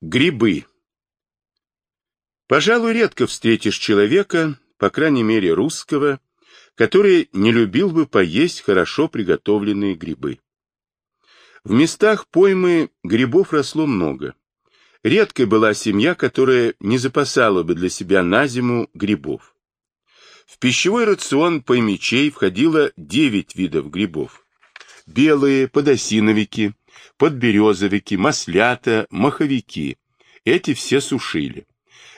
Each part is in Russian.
Грибы. Пожалуй, редко встретишь человека, по крайней мере русского, который не любил бы поесть хорошо приготовленные грибы. В местах поймы грибов росло много. Редкой была семья, которая не запасала бы для себя на зиму грибов. В пищевой рацион поймичей входило 9 видов грибов. Белые, подосиновики, подберезовики, маслята, маховики. Эти все сушили.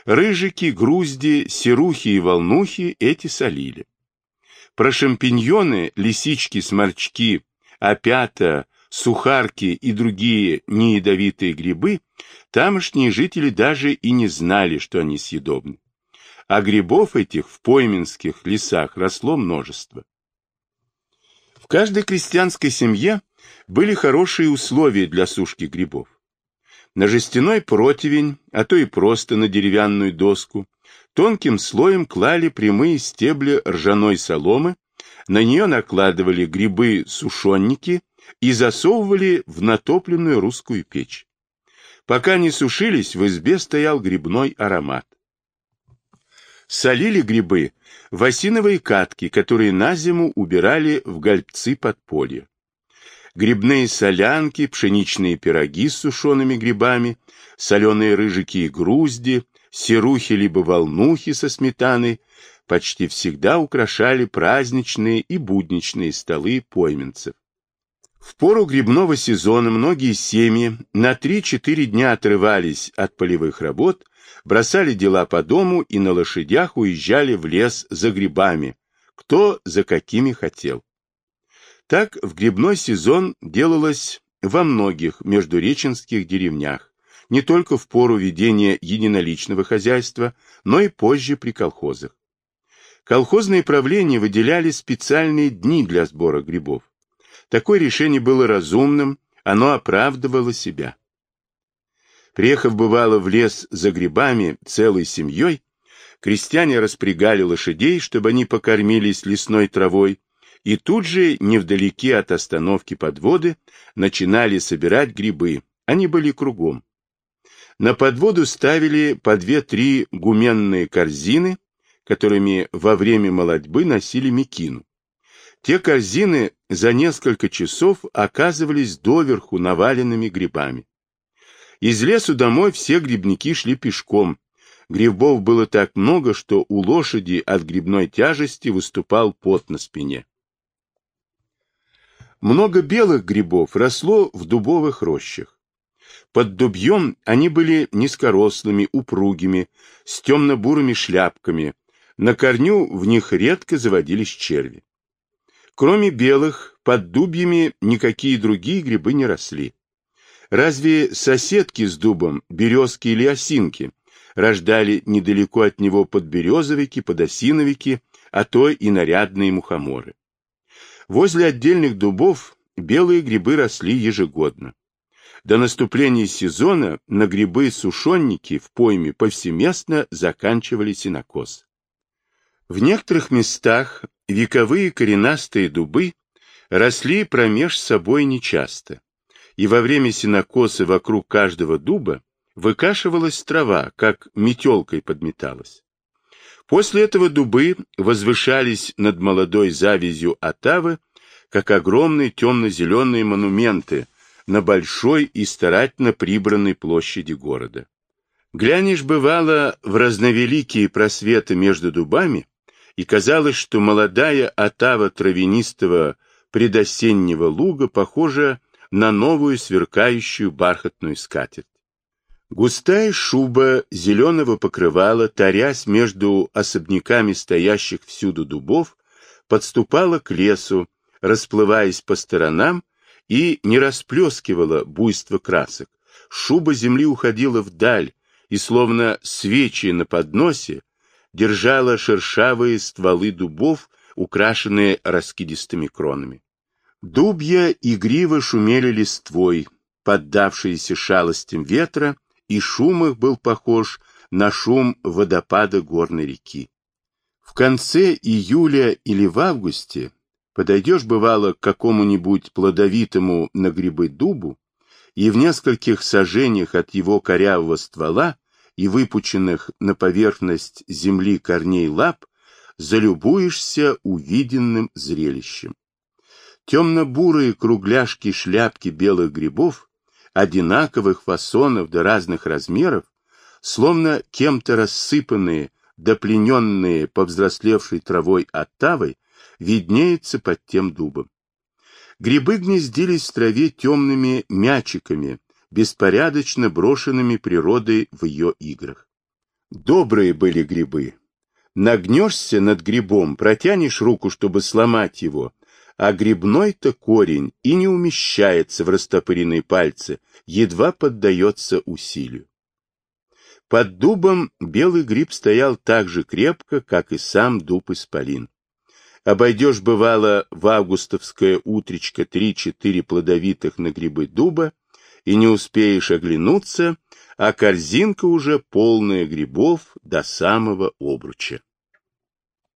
Рыжики, грузди, серухи и волнухи эти солили. Про шампиньоны, лисички, сморчки, опята, сухарки и другие неядовитые грибы тамошние жители даже и не знали, что они съедобны. А грибов этих в пойменских лесах росло множество. В каждой крестьянской семье были хорошие условия для сушки грибов. На жестяной противень, а то и просто на деревянную доску, тонким слоем клали прямые стебли ржаной соломы, на нее накладывали грибы-сушенники и засовывали в натопленную русскую печь. Пока не сушились, в избе стоял грибной аромат. Солили грибы в осиновые катки, которые на зиму убирали в гольбцы подполья грибные солянки, пшеничные пироги с сушеными грибами, соленые рыжики и грузди, серухи либо волнухи со сметаной почти всегда украшали праздничные и будничные столы пойменцев. В пору грибного сезона многие семьи на 3-4 дня отрывались от полевых работ, бросали дела по дому и на лошадях уезжали в лес за грибами, кто за какими хотел. Так в грибной сезон делалось во многих междуреченских деревнях, не только в пору ведения единоличного хозяйства, но и позже при колхозах. Колхозные правления выделяли специальные дни для сбора грибов. Такое решение было разумным, оно оправдывало себя. Приехав бывало в лес за грибами целой семьей, крестьяне распрягали лошадей, чтобы они покормились лесной травой, и тут же, невдалеке от остановки подводы, начинали собирать грибы. Они были кругом. На подводу ставили по две-три гуменные корзины, которыми во время молодьбы носили мекину. Те корзины за несколько часов оказывались доверху наваленными грибами. Из лесу домой все грибники шли пешком. Грибов было так много, что у лошади от грибной тяжести выступал пот на спине. Много белых грибов росло в дубовых рощах. Под дубьем они были низкорослыми, упругими, с темно-бурыми шляпками. На корню в них редко заводились черви. Кроме белых, под дубьями никакие другие грибы не росли. Разве соседки с дубом, березки или осинки, рождали недалеко от него подберезовики, подосиновики, а то и нарядные мухоморы. Возле отдельных дубов белые грибы росли ежегодно. До наступления сезона на грибы-сушенники в пойме повсеместно заканчивали сенокос. В некоторых местах вековые коренастые дубы росли промеж собой нечасто, и во время сенокоса вокруг каждого дуба выкашивалась трава, как метелкой подметалась. После этого дубы возвышались над молодой завязью Отавы, как огромные темно-зеленые монументы на большой и старательно прибранной площади города. Глянешь, бывало, в разновеликие просветы между дубами, и казалось, что молодая отава травянистого предосеннего луга похожа на новую сверкающую бархатную скатерть. Густая шуба зеленого покрывала, тарясь между особняками стоящих всюду дубов, подступала к лесу, расплываясь по сторонам, и не расплескивала буйство красок. Шуба земли уходила вдаль, и, словно свечи на подносе, держала шершавые стволы дубов, украшенные раскидистыми кронами. Дубья игриво шумели листвой, поддавшиеся шалостям ветра, и шум их был похож на шум водопада горной реки. В конце июля или в августе подойдешь, бывало, к какому-нибудь плодовитому на грибы дубу, и в нескольких сажениях от его корявого ствола и выпученных на поверхность земли корней лап залюбуешься увиденным зрелищем. Темно-бурые кругляшки шляпки белых грибов, одинаковых фасонов до разных размеров, словно кем-то рассыпанные, доплененные повзрослевшей травой оттавой, виднеются под тем дубом. Грибы гнездились в траве темными мячиками, беспорядочно брошенными природой в ее играх. Добрые были грибы, Нагнешься над грибом, протянешь руку, чтобы сломать его, а грибной-то корень и не умещается в растопыренные пальцы, едва поддается усилию. Под дубом белый гриб стоял так же крепко, как и сам дуб-исполин. Обойдешь, бывало, в августовское утречко три-четыре плодовитых на грибы дуба, и не успеешь оглянуться, а корзинка уже полная грибов до самого обруча.